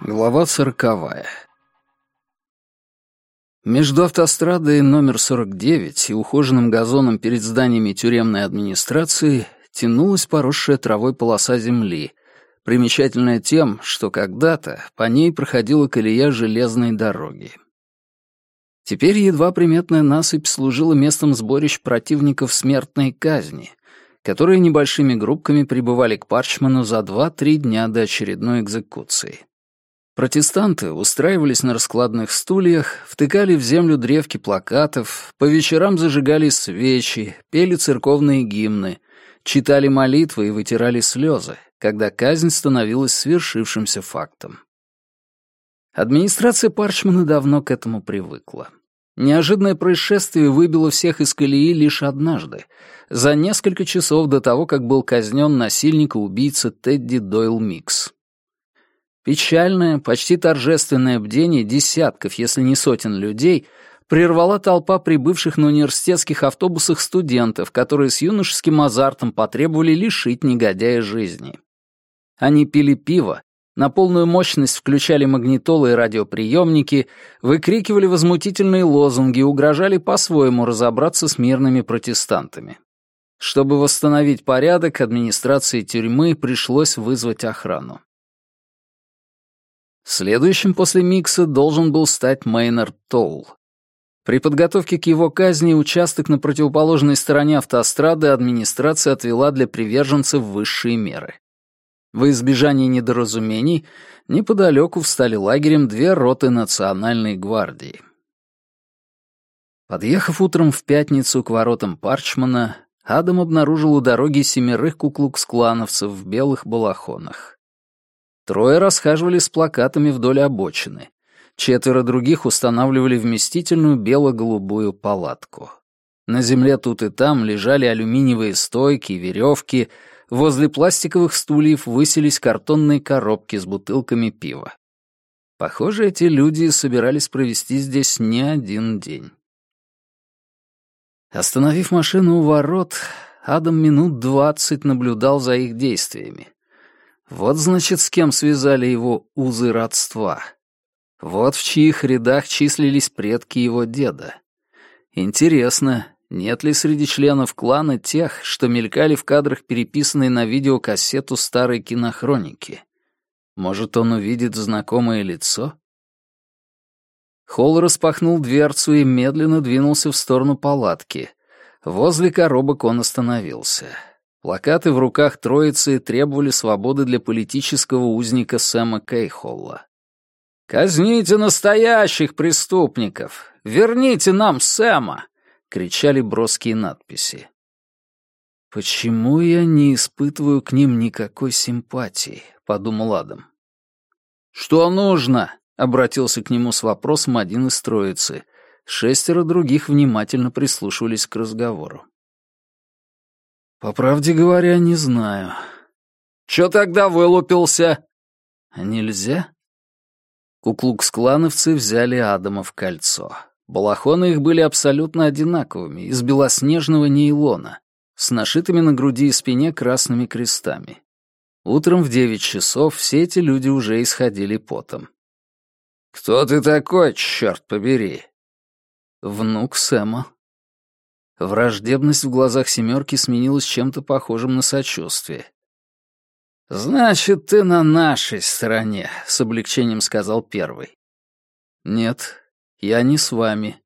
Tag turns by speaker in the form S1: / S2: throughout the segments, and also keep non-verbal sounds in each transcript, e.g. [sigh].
S1: Глава сороковая. Между автострадой номер 49 и ухоженным газоном перед зданиями тюремной администрации тянулась поросшая травой полоса земли, примечательная тем, что когда-то по ней проходила колея железной дороги. Теперь едва приметная насыпь служила местом сборищ противников смертной казни, которые небольшими группками прибывали к Парчману за 2-3 дня до очередной экзекуции. Протестанты устраивались на раскладных стульях, втыкали в землю древки плакатов, по вечерам зажигали свечи, пели церковные гимны, читали молитвы и вытирали слезы, когда казнь становилась свершившимся фактом. Администрация Парчмана давно к этому привыкла. Неожиданное происшествие выбило всех из колеи лишь однажды, за несколько часов до того, как был казнен насильник и убийца Тедди Дойл Микс. Печальное, почти торжественное бдение десятков, если не сотен людей прервала толпа прибывших на университетских автобусах студентов, которые с юношеским азартом потребовали лишить негодяя жизни. Они пили пиво, на полную мощность включали магнитолы и радиоприемники, выкрикивали возмутительные лозунги и угрожали по-своему разобраться с мирными протестантами. Чтобы восстановить порядок, администрации тюрьмы пришлось вызвать охрану. Следующим после Микса должен был стать Мейнард Тоул. При подготовке к его казни участок на противоположной стороне автострады администрация отвела для приверженцев высшие меры. Во избежание недоразумений неподалеку встали лагерем две роты Национальной гвардии. Подъехав утром в пятницу к воротам Парчмана, Адам обнаружил у дороги семерых куклукс-клановцев в белых балахонах. Трое расхаживали с плакатами вдоль обочины. Четверо других устанавливали вместительную бело-голубую палатку. На земле тут и там лежали алюминиевые стойки, веревки, возле пластиковых стульев высились картонные коробки с бутылками пива. Похоже, эти люди собирались провести здесь не один день. Остановив машину у ворот, Адам минут двадцать наблюдал за их действиями. Вот, значит, с кем связали его узы родства. Вот в чьих рядах числились предки его деда. Интересно, нет ли среди членов клана тех, что мелькали в кадрах переписанной на видеокассету старой кинохроники? Может, он увидит знакомое лицо? Холл распахнул дверцу и медленно двинулся в сторону палатки. Возле коробок он остановился. Плакаты в руках троицы требовали свободы для политического узника Сэма Кейхолла. «Казните настоящих преступников! Верните нам Сэма!» — кричали броские надписи. «Почему я не испытываю к ним никакой симпатии?» — подумал Адам. «Что нужно?» — обратился к нему с вопросом один из троицы. Шестеро других внимательно прислушивались к разговору. «По правде говоря, не знаю». «Чё тогда вылупился?» «Нельзя?» Куклукс-клановцы взяли Адама в кольцо. Балахоны их были абсолютно одинаковыми, из белоснежного нейлона, с нашитыми на груди и спине красными крестами. Утром в девять часов все эти люди уже исходили потом. «Кто ты такой, черт побери?» «Внук Сэма», Враждебность в глазах семерки сменилась чем-то похожим на сочувствие. «Значит, ты на нашей стороне», — с облегчением сказал первый. «Нет, я не с вами».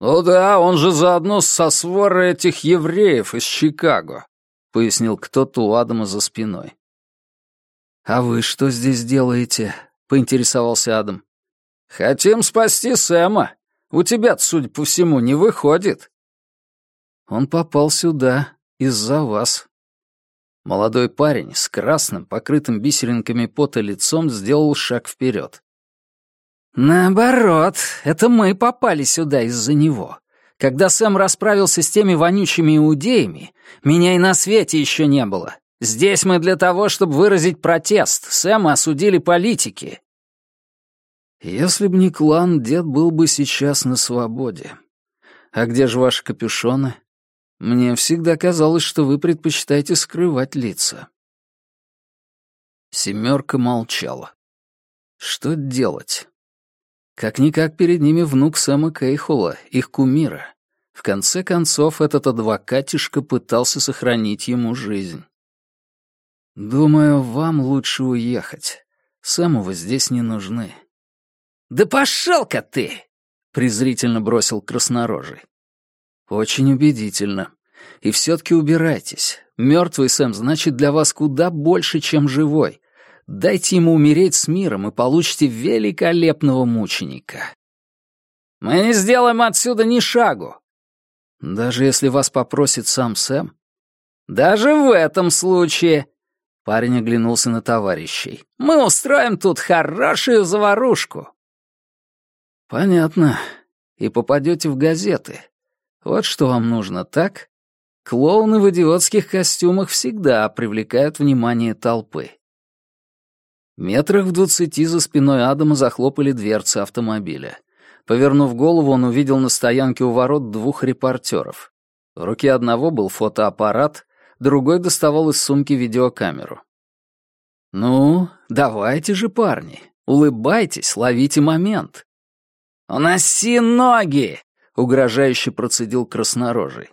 S1: «Ну да, он же заодно со сворой этих евреев из Чикаго», — пояснил кто-то у Адама за спиной. «А вы что здесь делаете?» — поинтересовался Адам. «Хотим спасти Сэма. У тебя судя по всему, не выходит». Он попал сюда из-за вас». Молодой парень с красным, покрытым бисеринками пота лицом сделал шаг вперед. «Наоборот, это мы попали сюда из-за него. Когда Сэм расправился с теми вонючими иудеями, меня и на свете еще не было. Здесь мы для того, чтобы выразить протест. Сэма осудили политики». «Если б не клан, дед был бы сейчас на свободе. А где же ваши капюшоны?» Мне всегда казалось, что вы предпочитаете скрывать лица. Семерка молчала. Что делать? Как-никак перед ними внук Сэма Кейхола, их кумира. В конце концов, этот адвокатишка пытался сохранить ему жизнь. «Думаю, вам лучше уехать. Сэму вы здесь не нужны».
S2: «Да пошел-ка ты!» — презрительно бросил краснорожий.
S1: «Очень убедительно. И все-таки убирайтесь. Мертвый Сэм значит для вас куда больше, чем живой. Дайте ему умереть с миром и получите великолепного мученика».
S2: «Мы не сделаем отсюда ни шагу.
S1: Даже если вас попросит сам Сэм?
S2: Даже в этом случае. Парень оглянулся на товарищей. Мы устроим тут хорошую заварушку.
S1: Понятно. И попадете в газеты. Вот что вам нужно, так? Клоуны в идиотских костюмах всегда привлекают внимание толпы. Метрах в двадцати за спиной Адама захлопали дверцы автомобиля. Повернув голову, он увидел на стоянке у ворот двух репортеров. В руке одного был фотоаппарат, другой доставал из сумки видеокамеру. «Ну, давайте же, парни, улыбайтесь, ловите момент».
S2: «Уноси ноги!» — угрожающе процедил краснорожий.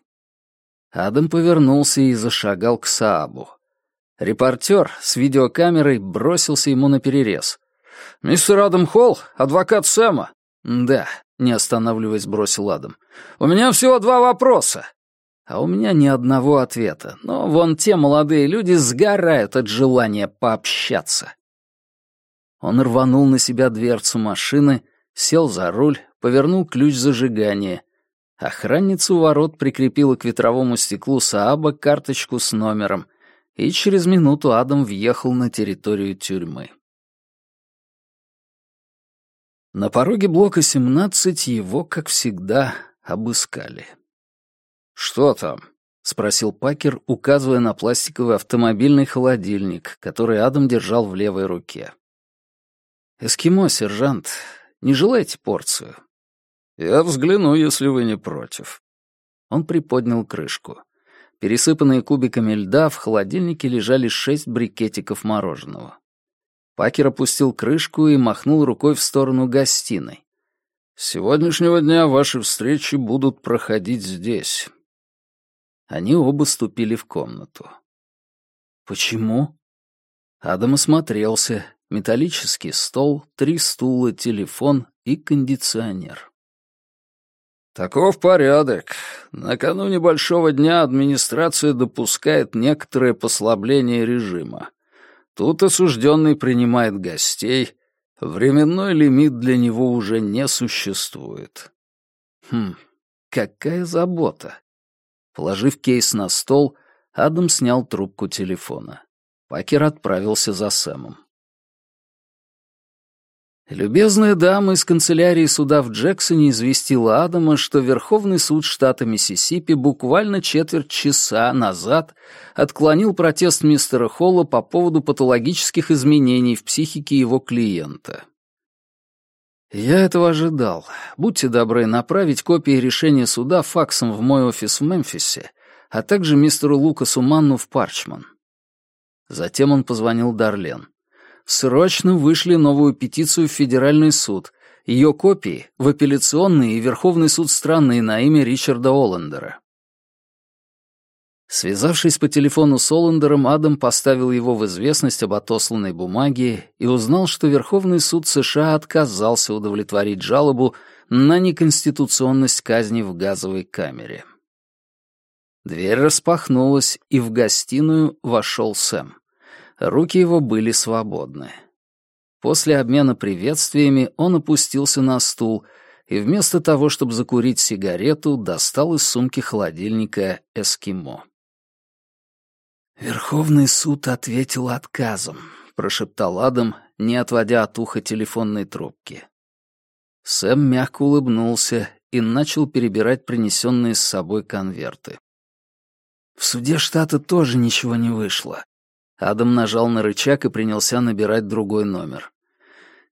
S1: Адам повернулся и зашагал к Саабу. Репортер с видеокамерой бросился ему на перерез. «Мистер Адам Холл, адвокат Сэма, «Да», — не останавливаясь, бросил Адам. «У меня всего два вопроса». А у меня ни одного ответа, но вон те молодые люди сгорают от желания пообщаться. Он рванул на себя дверцу машины, сел за руль, повернул ключ зажигания. Охранница у ворот прикрепила к ветровому стеклу Сааба карточку с номером, и через минуту Адам въехал на территорию тюрьмы. На пороге блока 17 его, как всегда, обыскали. «Что там?» — спросил Пакер, указывая на пластиковый автомобильный холодильник, который Адам держал в левой руке. «Эскимо, сержант, не желаете порцию?» «Я взгляну, если вы не против». Он приподнял крышку. Пересыпанные кубиками льда в холодильнике лежали шесть брикетиков мороженого. Пакер опустил крышку и махнул рукой в сторону гостиной. «С сегодняшнего дня ваши встречи будут проходить здесь». Они оба ступили в комнату. «Почему?» Адам осмотрелся. Металлический стол, три стула, телефон и кондиционер. «Таков порядок. Накануне большого дня администрация допускает некоторое послабление режима. Тут осужденный принимает гостей, временной лимит для него уже не существует. Хм, какая забота. Положив кейс на стол, Адам снял трубку телефона. Пакер отправился за Сэмом. Любезная дама из канцелярии суда в Джексоне известила Адама, что Верховный суд штата Миссисипи буквально четверть часа назад отклонил протест мистера Холла по поводу патологических изменений в психике его клиента. «Я этого ожидал. Будьте добры направить копии решения суда факсом в мой офис в Мемфисе, а также мистеру Лукасу Манну в Парчман». Затем он позвонил Дарлен срочно вышли новую петицию в Федеральный суд, ее копии в апелляционный и Верховный суд страны на имя Ричарда Оллендера. Связавшись по телефону с Оллендером, Адам поставил его в известность об отосланной бумаге и узнал, что Верховный суд США отказался удовлетворить жалобу на неконституционность казни в газовой камере. Дверь распахнулась, и в гостиную вошел Сэм. Руки его были свободны. После обмена приветствиями он опустился на стул и вместо того, чтобы закурить сигарету, достал из сумки холодильника «Эскимо». «Верховный суд ответил отказом», — прошептал Адам, не отводя от уха телефонной трубки. Сэм мягко улыбнулся и начал перебирать принесенные с собой конверты. В суде штата тоже ничего не вышло. Адам нажал на рычаг и принялся набирать другой номер.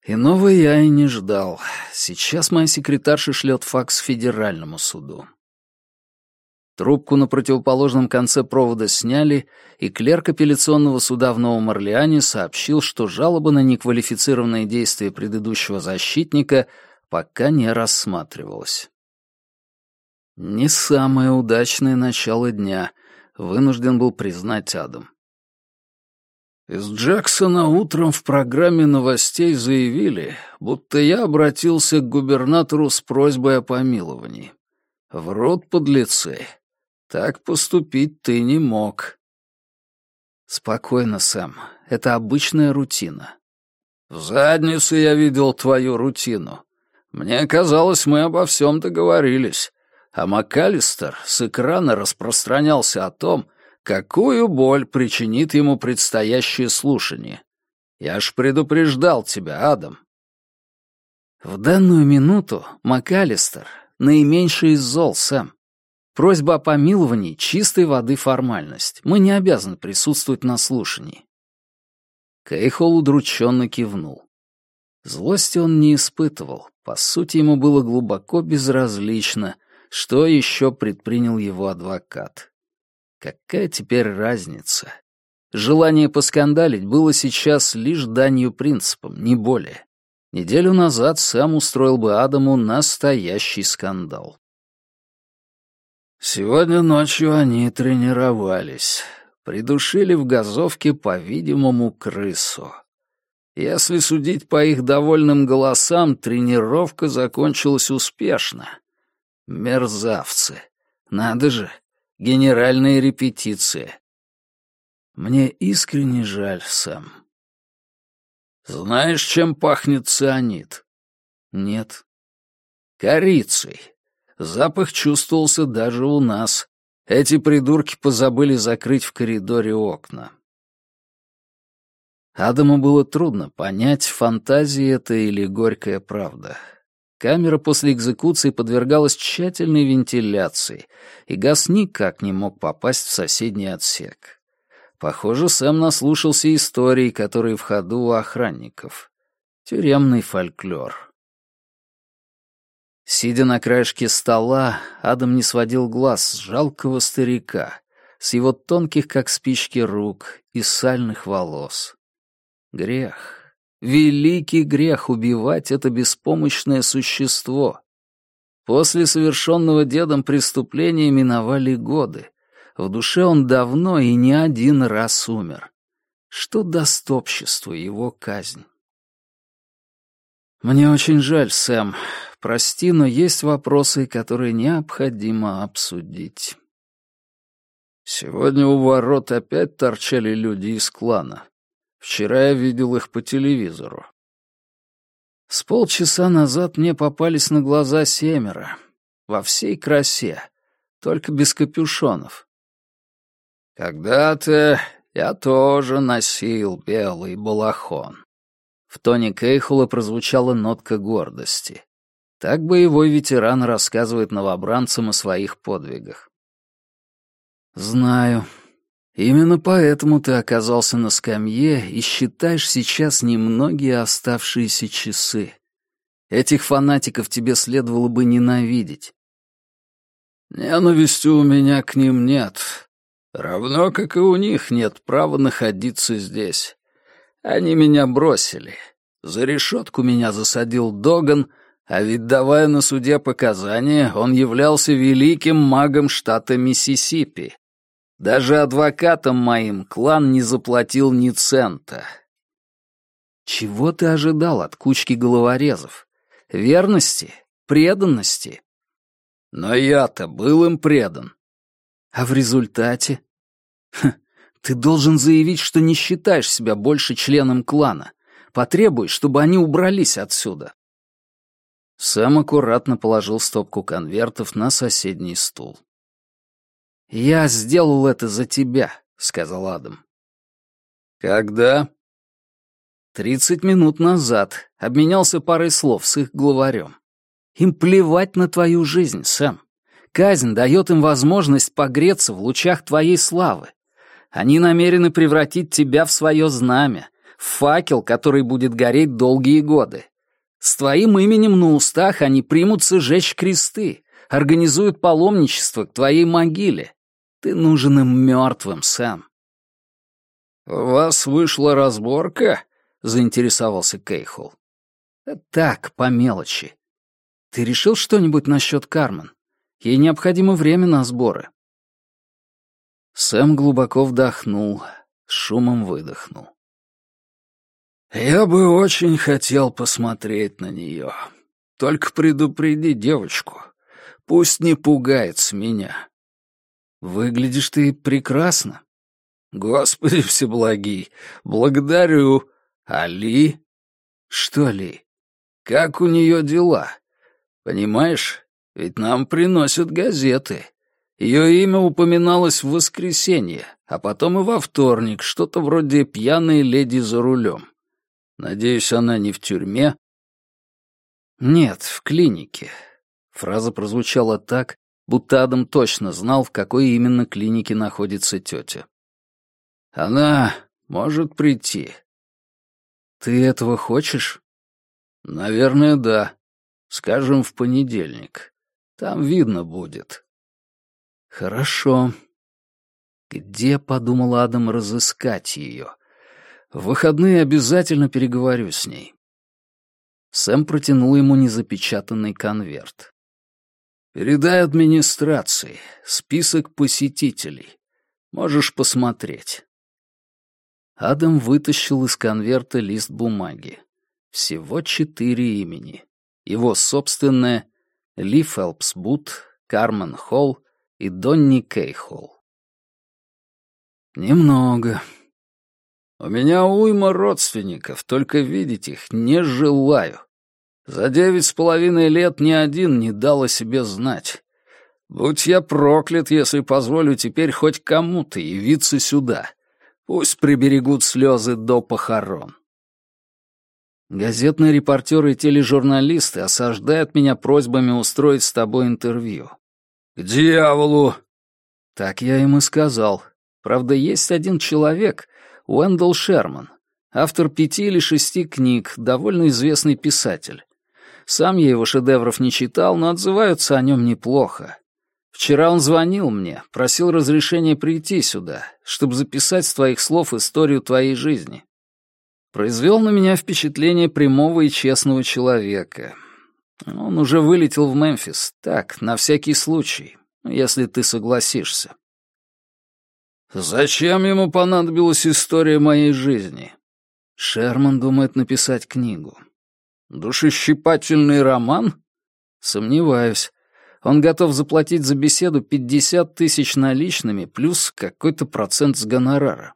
S1: Иного я и не ждал. Сейчас моя секретарша шлет факс федеральному суду. Трубку на противоположном конце провода сняли, и клерк апелляционного суда в Новом Орлеане сообщил, что жалоба на неквалифицированные действия предыдущего защитника пока не рассматривалась. Не самое удачное начало дня, вынужден был признать Адам. Из Джексона утром в программе новостей заявили, будто я обратился к губернатору с просьбой о помиловании. Врут подлецы. Так поступить ты не мог. Спокойно, Сэм. Это обычная рутина. В задницу я видел твою рутину. Мне казалось, мы обо всем договорились. А МакАлистер с экрана распространялся о том, какую боль причинит ему предстоящее слушание. Я ж предупреждал тебя, Адам. В данную минуту МакАлистер — наименьший из зол, Сэм. Просьба о помиловании — чистой воды формальность. Мы не обязаны присутствовать на слушании. Кейхол удрученно кивнул. Злости он не испытывал. По сути, ему было глубоко безразлично, что еще предпринял его адвокат. Какая теперь разница? Желание поскандалить было сейчас лишь данью принципам, не более. Неделю назад сам устроил бы Адаму настоящий скандал. Сегодня ночью они тренировались. Придушили в газовке, по-видимому, крысу. Если судить по их довольным голосам, тренировка закончилась успешно. Мерзавцы. Надо же, генеральные репетиции. Мне искренне жаль, Сэм. Знаешь, чем пахнет цианид? Нет. Корицей. Запах чувствовался даже у нас. Эти придурки позабыли закрыть в коридоре окна. Адаму было трудно понять, фантазия это или горькая правда. Камера после экзекуции подвергалась тщательной вентиляции, и газ никак не мог попасть в соседний отсек. Похоже, Сэм наслушался историй, которые в ходу у охранников. Тюремный фольклор. Сидя на краешке стола, Адам не сводил глаз с жалкого старика, с его тонких, как спички, рук и сальных волос. Грех. Великий грех убивать это беспомощное существо. После совершенного дедом преступления миновали годы. В душе он давно и не один раз умер. Что даст обществу его казнь? «Мне очень жаль, Сэм. Прости, но есть вопросы, которые необходимо обсудить. Сегодня у ворот опять торчали люди из клана. Вчера я видел их по телевизору. С полчаса назад мне попались на глаза семеро. Во всей красе, только без капюшонов. Когда-то я тоже носил белый балахон. В тоне Кейхула прозвучала нотка гордости. Так боевой ветеран рассказывает новобранцам о своих подвигах. «Знаю. Именно поэтому ты оказался на скамье и считаешь сейчас немногие оставшиеся часы. Этих фанатиков тебе следовало бы ненавидеть». «Ненависти у меня к ним нет. Равно, как и у них нет права находиться здесь. Они меня бросили. За решетку меня засадил Доган — а ведь, давая на суде показания, он являлся великим магом штата Миссисипи. Даже адвокатам моим клан не заплатил ни цента. Чего ты ожидал от кучки головорезов? Верности? Преданности? Но я-то был им предан. А в результате? Ха, ты должен заявить, что не считаешь себя больше членом клана. Потребуй, чтобы они убрались отсюда. Сэм аккуратно положил стопку конвертов на соседний стул. «Я сделал это за тебя», — сказал Адам. «Когда?» «Тридцать минут назад. Обменялся парой слов с их главарем. Им плевать на твою жизнь, Сэм. Казнь дает им возможность погреться в лучах твоей славы. Они намерены превратить тебя в свое знамя, в факел, который будет гореть долгие годы. С твоим именем на устах они примутся жечь кресты, организуют паломничество к твоей могиле. Ты нужен им мертвым, Сэм.
S2: «У вас вышла разборка?» — заинтересовался Кейхол.
S1: «Так, по мелочи. Ты решил что-нибудь насчет Кармен? Ей необходимо время на сборы». Сэм глубоко вдохнул, с шумом выдохнул.
S2: «Я бы очень хотел посмотреть на нее. Только предупреди девочку. Пусть не пугается меня».
S1: «Выглядишь ты прекрасно».
S2: «Господи [laughs] всеблагий, благодарю. Али?»
S1: «Что Ли?»
S2: «Как у нее дела? Понимаешь, ведь нам приносят газеты. Ее имя упоминалось в воскресенье, а потом и во вторник, что-то вроде «пьяной леди за рулем». Надеюсь, она не в тюрьме?»
S1: «Нет, в клинике». Фраза прозвучала так, будто Адам точно знал, в какой именно клинике находится тетя.
S2: «Она может прийти».
S1: «Ты этого хочешь?»
S2: «Наверное, да. Скажем, в понедельник. Там видно будет».
S1: «Хорошо. Где, — подумал Адам, — разыскать ее? В выходные обязательно переговорю с ней». Сэм протянул ему незапечатанный конверт.
S2: «Передай администрации. Список посетителей. Можешь посмотреть».
S1: Адам вытащил из конверта лист бумаги. Всего четыре имени. Его собственное — Ли Фелпс Бут, Кармен Холл и Донни Кейхолл.
S2: «Немного. У меня уйма родственников, только видеть их не желаю. За девять с половиной лет ни один не дал о себе знать. Будь я проклят, если позволю теперь хоть кому-то явиться сюда. Пусть приберегут слезы до похорон.
S1: Газетные репортеры и тележурналисты осаждают меня просьбами устроить с тобой интервью.
S2: «К дьяволу!»
S1: Так я им и сказал. Правда, есть один человек, Уэндell Шерман, автор пяти или шести книг, довольно известный писатель. Сам я его шедевров не читал, но отзываются о нем неплохо. Вчера он звонил мне, просил разрешения прийти сюда, чтобы записать с твоих слов историю твоей жизни. Произвел на меня впечатление прямого и честного человека. Он уже вылетел в Мемфис, так, на всякий случай, если ты согласишься.
S2: Зачем ему понадобилась история моей жизни?
S1: Шерман думает написать книгу.
S2: Душещипательный роман?
S1: Сомневаюсь. Он готов заплатить за беседу 50 тысяч наличными плюс какой-то процент с гонорара.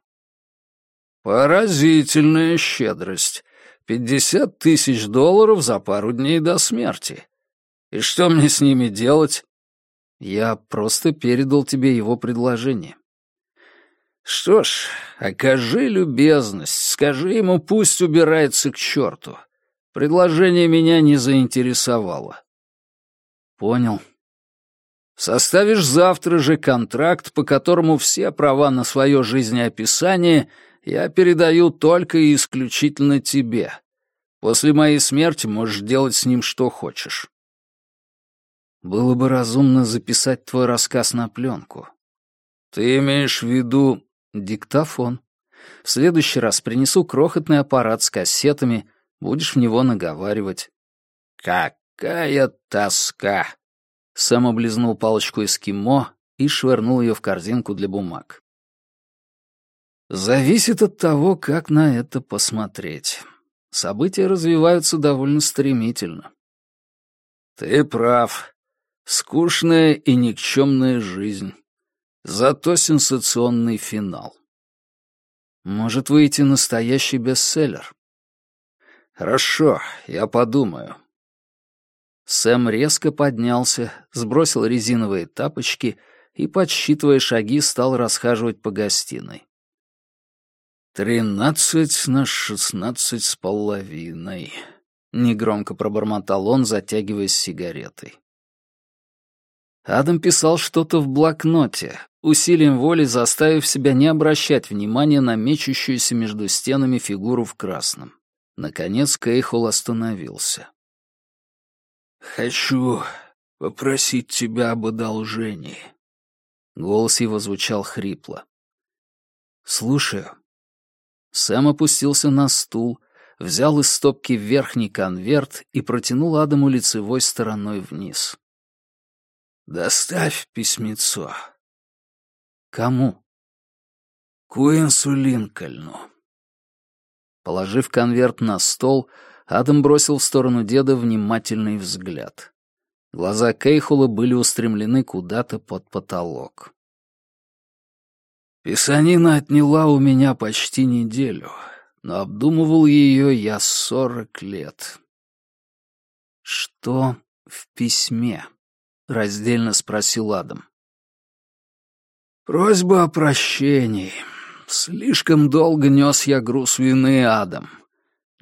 S2: Поразительная щедрость. Пятьдесят тысяч долларов за пару дней до смерти. И что мне с ними делать?
S1: Я просто передал тебе его предложение.
S2: Что ж, окажи любезность, скажи ему, пусть убирается к черту. Предложение меня не заинтересовало.
S1: Понял.
S2: Составишь завтра же контракт, по которому все права на свое жизнеописание я передаю только и исключительно тебе. После моей смерти можешь делать с ним что хочешь.
S1: Было бы разумно записать твой рассказ на пленку.
S2: Ты имеешь в виду
S1: Диктофон. В следующий раз принесу крохотный аппарат с кассетами, будешь в него наговаривать.
S2: «Какая тоска!»
S1: Сэм облизнул палочку эскимо и швырнул ее в корзинку для бумаг. Зависит от того, как на это посмотреть. События развиваются довольно стремительно.
S2: Ты прав. Скучная и никчемная жизнь. Зато сенсационный финал.
S1: Может выйти настоящий бестселлер.
S2: Хорошо, я подумаю.
S1: Сэм резко поднялся, сбросил резиновые тапочки и, подсчитывая шаги, стал расхаживать по гостиной.
S2: «Тринадцать на шестнадцать с половиной», — негромко пробормотал он, затягиваясь сигаретой.
S1: Адам писал что-то в блокноте, усилием воли заставив себя не обращать внимания на мечущуюся между стенами фигуру в красном. Наконец Кейхол остановился.
S2: «Хочу попросить тебя об одолжении».
S1: Голос его звучал хрипло. «Слушаю». Сэм опустился на стул, взял из стопки верхний конверт и протянул Адаму лицевой стороной вниз.
S2: «Доставь письмецо».
S1: «Кому?»
S2: «Куинсу Линкольну».
S1: Положив конверт на стол, Адам бросил в сторону деда внимательный взгляд. Глаза Кейхула были устремлены куда-то под потолок.
S2: Писанина отняла у меня почти неделю, но обдумывал ее я сорок лет.
S1: «Что в письме?» — раздельно спросил Адам.
S2: «Просьба о прощении. Слишком долго нес я груз вины, Адам.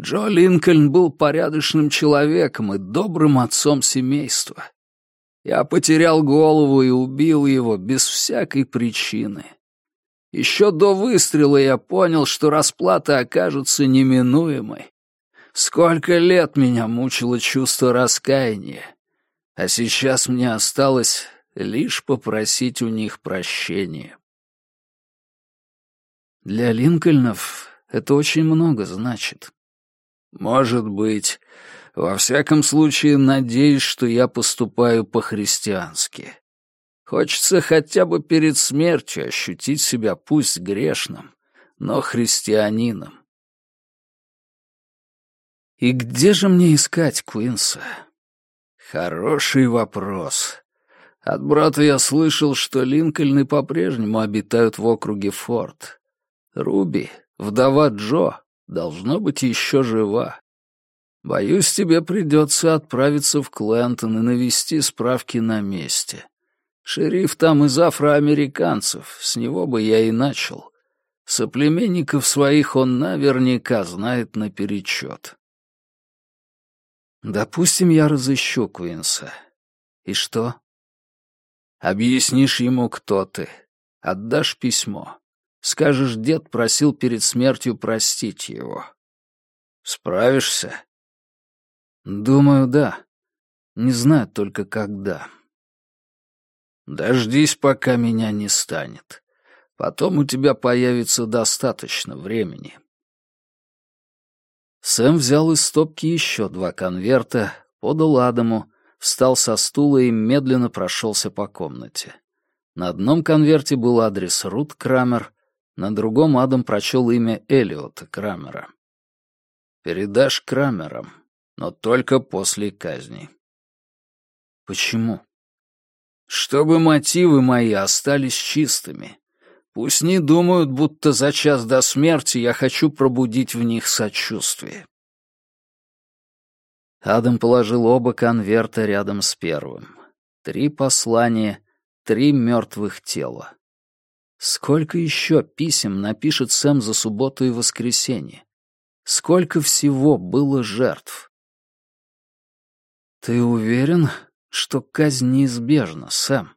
S2: Джо Линкольн был порядочным человеком и добрым отцом семейства. Я потерял голову и убил его без всякой причины. Еще до выстрела я понял, что расплата окажется неминуемой. Сколько лет меня мучило чувство раскаяния, а сейчас мне осталось лишь попросить у них прощения.
S1: Для Линкольнов это очень много значит.
S2: Может быть. Во всяком случае, надеюсь, что я поступаю по-христиански. Хочется хотя бы перед смертью ощутить себя пусть грешным, но христианином.
S1: И где же мне искать Куинса?
S2: Хороший вопрос. От брата я слышал, что Линкольны по-прежнему обитают в округе Форт. Руби, вдова Джо, должно быть еще жива. Боюсь, тебе придется отправиться в Клентон и навести справки на месте. Шериф там из афроамериканцев, с него бы я и начал. Соплеменников своих он наверняка знает наперечет.
S1: Допустим, я разыщу Куинса. И что?
S2: Объяснишь ему, кто ты. Отдашь письмо. Скажешь, дед просил перед смертью простить его. Справишься?
S1: Думаю, да. Не знаю только когда.
S2: Дождись, пока меня не станет. Потом у тебя появится достаточно времени.
S1: Сэм взял из стопки еще два конверта, подал Адаму, встал со стула и медленно прошелся по комнате. На одном конверте был адрес Рут Крамер, на другом Адам прочел имя Элиота Крамера. «Передашь Крамерам, но только после казни».
S2: «Почему?» чтобы мотивы мои остались чистыми. Пусть не думают, будто за час до смерти я хочу пробудить в них сочувствие.
S1: Адам положил оба конверта рядом с первым. Три послания, три мертвых тела. Сколько еще писем напишет Сэм за субботу и воскресенье? Сколько всего было жертв? «Ты уверен, что казнь неизбежна, Сэм.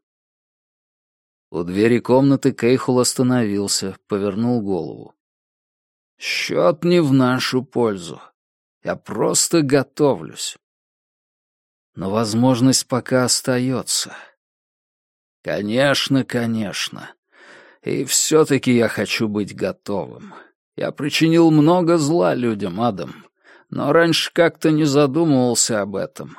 S1: У двери комнаты Кейхул остановился, повернул голову. «Счет не в нашу пользу. Я просто готовлюсь. Но возможность пока остается. Конечно, конечно. И все-таки я хочу быть готовым. Я причинил много зла людям, Адам, но раньше как-то не задумывался об этом.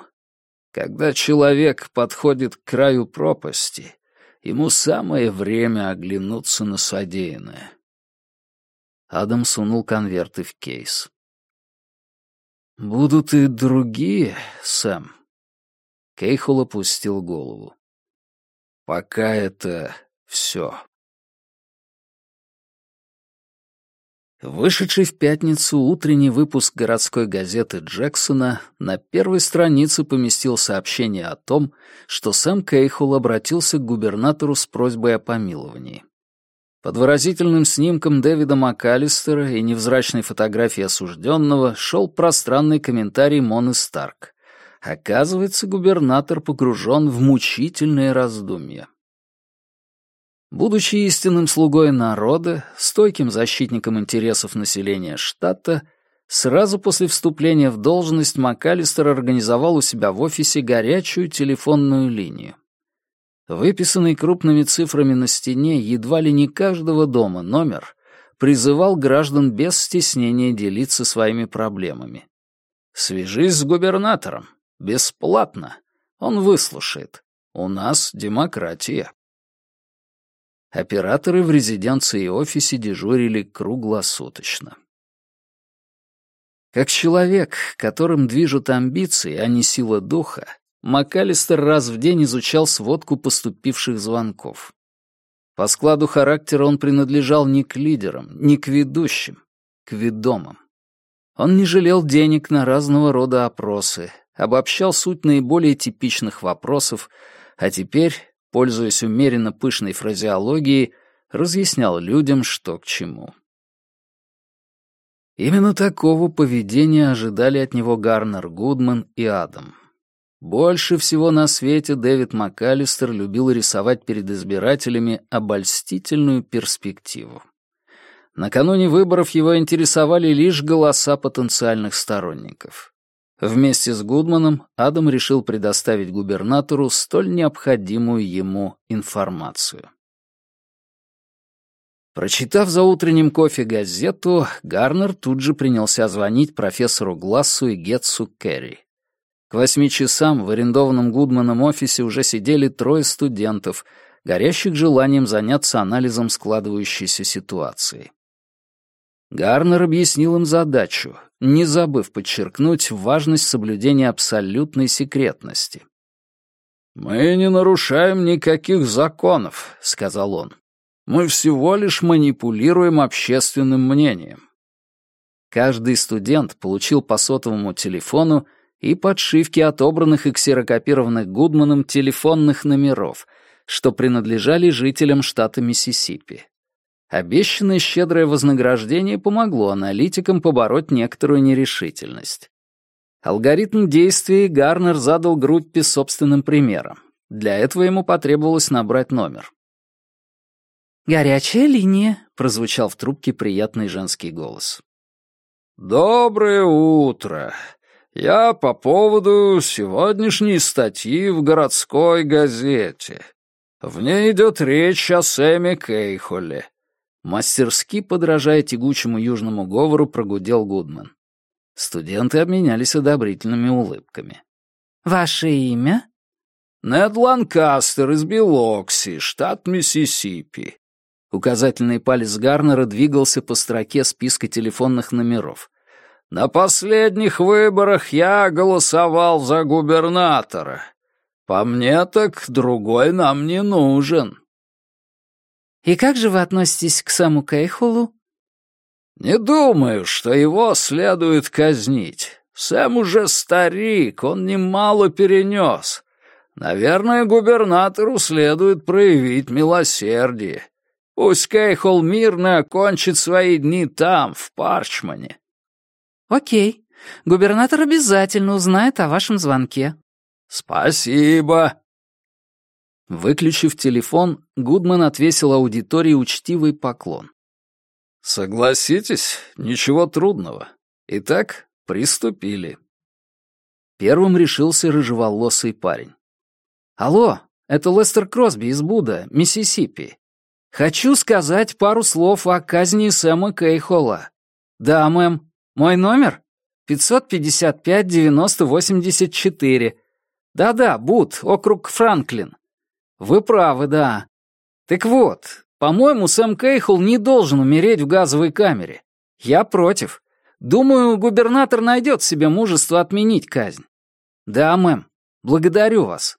S1: Когда человек подходит к краю пропасти, ему самое время оглянуться на содеянное. Адам сунул конверты в кейс. «Будут и другие, Сэм?» Кейхол опустил голову. «Пока это все». Вышедший в пятницу утренний выпуск городской газеты Джексона на первой странице поместил сообщение о том, что Сэм Кейхул обратился к губернатору с просьбой о помиловании. Под выразительным снимком Дэвида МакАлистера и невзрачной фотографией осужденного шел пространный комментарий Моны Старк. Оказывается, губернатор погружен в мучительные раздумья. Будучи истинным слугой народа, стойким защитником интересов населения штата, Сразу после вступления в должность МакАлистер организовал у себя в офисе горячую телефонную линию. Выписанный крупными цифрами на стене едва ли не каждого дома номер призывал граждан без стеснения делиться своими проблемами. «Свяжись с губернатором. Бесплатно. Он выслушает. У нас демократия». Операторы в резиденции и офисе дежурили круглосуточно. Как человек, которым движут амбиции, а не сила духа, МакАлистер раз в день изучал сводку поступивших звонков. По складу характера он принадлежал не к лидерам, не к ведущим, к ведомым. Он не жалел денег на разного рода опросы, обобщал суть наиболее типичных вопросов, а теперь, пользуясь умеренно пышной фразеологией, разъяснял людям, что к чему. Именно такого поведения ожидали от него Гарнер Гудман и Адам. Больше всего на свете Дэвид МакАлистер любил рисовать перед избирателями обольстительную перспективу. Накануне выборов его интересовали лишь голоса потенциальных сторонников. Вместе с Гудманом Адам решил предоставить губернатору столь необходимую ему информацию. Прочитав за утренним кофе газету, Гарнер тут же принялся звонить профессору Глассу и Гетсу Керри. К восьми часам в арендованном Гудманом офисе уже сидели трое студентов, горящих желанием заняться анализом складывающейся ситуации. Гарнер объяснил им задачу, не забыв подчеркнуть важность соблюдения абсолютной секретности. «Мы не нарушаем никаких законов», — сказал он. Мы всего лишь манипулируем общественным мнением. Каждый студент получил по сотовому телефону и подшивки отобранных и ксерокопированных Гудманом телефонных номеров, что принадлежали жителям штата Миссисипи. Обещанное щедрое вознаграждение помогло аналитикам побороть некоторую нерешительность. Алгоритм действий Гарнер задал группе собственным примером. Для этого ему потребовалось набрать номер.
S3: «Горячая линия», — прозвучал в трубке приятный женский голос.
S2: «Доброе утро. Я по поводу сегодняшней статьи в городской газете. В ней идет речь о Сэме Кейхоле».
S1: Мастерски, подражая тягучему южному говору, прогудел Гудман. Студенты обменялись одобрительными улыбками.
S3: «Ваше имя?»
S2: «Нед Ланкастер из Билокси, штат Миссисипи.
S1: Указательный палец Гарнера двигался по строке списка телефонных номеров.
S2: «На последних выборах я голосовал за губернатора. По мне так другой нам не нужен».
S3: «И как же вы относитесь к саму Кейхулу?»
S2: «Не думаю, что его следует казнить. Сэм уже старик, он немало перенес. Наверное, губернатору следует проявить милосердие. Пусть Кейхол мирно окончит свои дни там, в Парчмане».
S3: «Окей. Губернатор обязательно узнает о вашем звонке».
S2: «Спасибо».
S1: Выключив телефон, Гудман отвесил аудитории учтивый поклон.
S2: «Согласитесь, ничего трудного. Итак, приступили».
S1: Первым решился рыжеволосый парень. «Алло, это Лестер Кросби из Буда, Миссисипи. Хочу сказать пару слов о казни Сэма Кейхола. Да, мэм. Мой номер? 555-90-84. Да-да, Бут, округ Франклин. Вы правы, да. Так вот, по-моему, Сэм Кейхол не должен умереть в газовой камере. Я против. Думаю, губернатор найдет себе мужество отменить казнь. Да, мэм. Благодарю вас.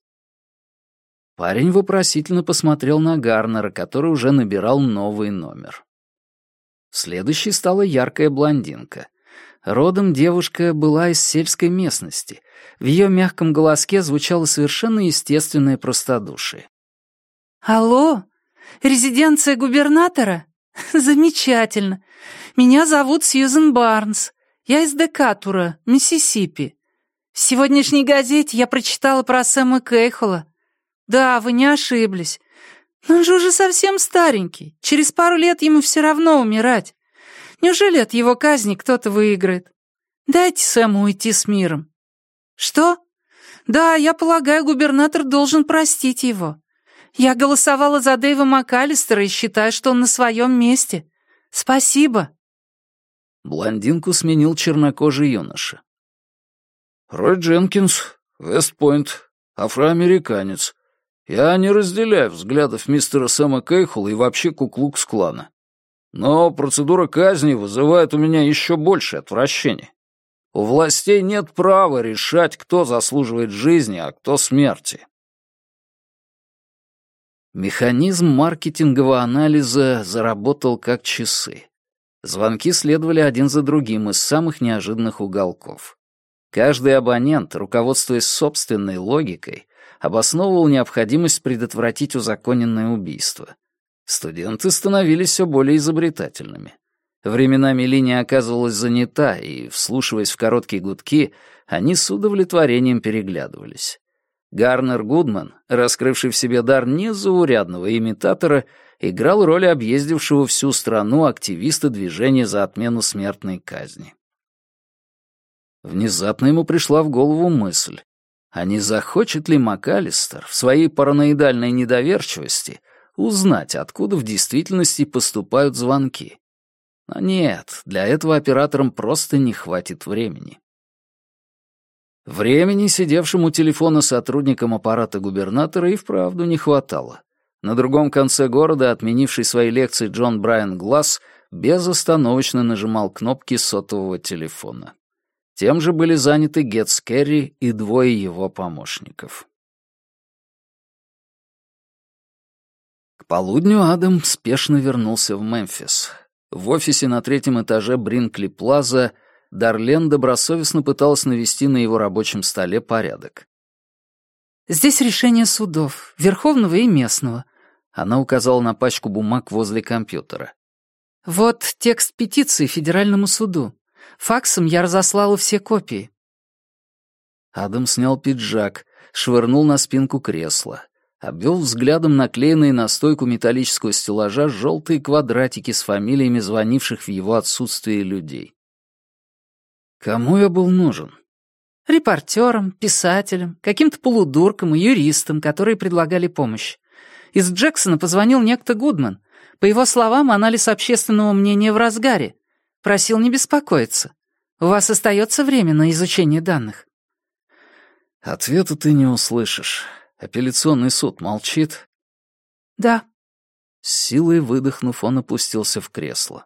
S1: Парень вопросительно посмотрел на Гарнера, который уже набирал новый номер. Следующей стала яркая блондинка. Родом девушка была из сельской местности. В ее мягком голоске звучало совершенно естественное простодушие.
S3: «Алло, резиденция губернатора? [laughs] Замечательно. Меня зовут Сьюзен Барнс. Я из Декатура, Миссисипи. В сегодняшней газете я прочитала про Сэма Кейхола. «Да, вы не ошиблись. Но он же уже совсем старенький. Через пару лет ему все равно умирать. Неужели от его казни кто-то выиграет? Дайте Сэму уйти с миром». «Что?» «Да, я полагаю, губернатор должен простить его. Я голосовала за Дэйва МакАлистера и считаю, что он на своем месте. Спасибо».
S1: Блондинку сменил чернокожий юноша.
S2: «Рой Дженкинс, Вестпойнт, афроамериканец. Я не разделяю взглядов мистера Сэма Кейхола и вообще Куклукс-клана. Но процедура казни вызывает у меня еще больше отвращения. У властей нет права решать, кто заслуживает жизни, а кто смерти.
S1: Механизм маркетингового анализа заработал как часы. Звонки следовали один за другим из самых неожиданных уголков. Каждый абонент, руководствуясь собственной логикой, обосновывал необходимость предотвратить узаконенное убийство. Студенты становились все более изобретательными. Временами линия оказывалась занята, и, вслушиваясь в короткие гудки, они с удовлетворением переглядывались. Гарнер Гудман, раскрывший в себе дар незаурядного имитатора, играл роль объездившего всю страну активиста движения за отмену смертной казни. Внезапно ему пришла в голову мысль, а не захочет ли МакАлистер в своей параноидальной недоверчивости узнать, откуда в действительности поступают звонки? Но нет, для этого операторам просто не хватит времени. Времени сидевшему у телефона сотрудникам аппарата губернатора и вправду не хватало. На другом конце города, отменивший свои лекции Джон Брайан Гласс, безостановочно нажимал кнопки сотового телефона. Тем же были заняты Гетс Керри и двое его помощников. Полудню Адам спешно вернулся в Мемфис. В офисе на третьем этаже Бринкли Плаза Дарлен добросовестно пыталась навести на его рабочем столе порядок.
S3: «Здесь решение судов, верховного и местного», —
S1: она указала на пачку бумаг возле компьютера.
S3: «Вот текст петиции Федеральному суду. Факсом я разослала все копии».
S1: Адам снял пиджак, швырнул на спинку кресла обвел взглядом наклеенные на стойку металлического стеллажа желтые квадратики с фамилиями звонивших в его отсутствие людей. Кому я был нужен?
S3: Репортерам, писателям, каким-то полудуркам и юристам, которые предлагали помощь. Из Джексона позвонил некто Гудман. По его словам, анализ общественного мнения в разгаре. Просил не беспокоиться. У вас остается время на изучение данных.
S1: Ответа ты не услышишь. Апелляционный суд молчит?
S3: Да.
S1: С силой выдохнув, он опустился в кресло.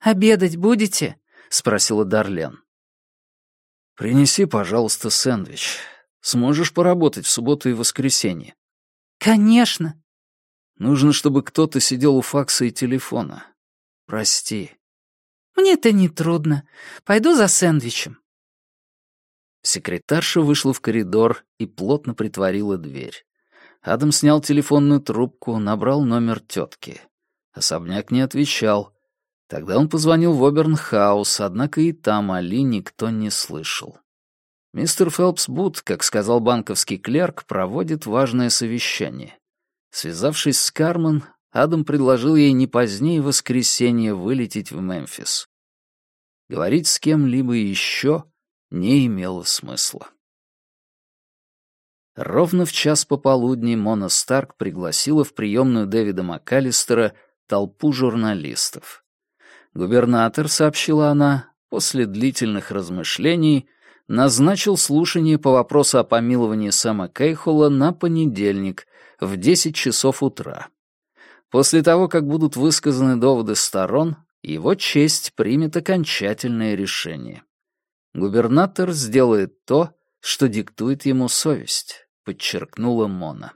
S3: «Обедать будете?»
S1: — спросила Дарлен. «Принеси, пожалуйста, сэндвич. Сможешь поработать в субботу и воскресенье?»
S3: «Конечно».
S1: «Нужно, чтобы кто-то сидел у факса и телефона. Прости».
S3: «Мне это не трудно. Пойду за сэндвичем».
S1: Секретарша вышла в коридор и плотно притворила дверь. Адам снял телефонную трубку, набрал номер тетки. Особняк не отвечал. Тогда он позвонил в Обернхаус, однако и там Али никто не слышал. Мистер Фелпс Бут, как сказал банковский клерк, проводит важное совещание. Связавшись с Кармен, Адам предложил ей не позднее воскресенья вылететь в Мемфис. Говорить с кем-либо еще не имело смысла. Ровно в час пополудни Мона Старк пригласила в приемную Дэвида МакАлистера толпу журналистов. Губернатор, сообщила она, после длительных размышлений, назначил слушание по вопросу о помиловании Сэма Кейхола на понедельник в 10 часов утра. После того, как будут высказаны доводы сторон, его честь примет окончательное решение. Губернатор сделает то, что диктует ему совесть, подчеркнула Мона.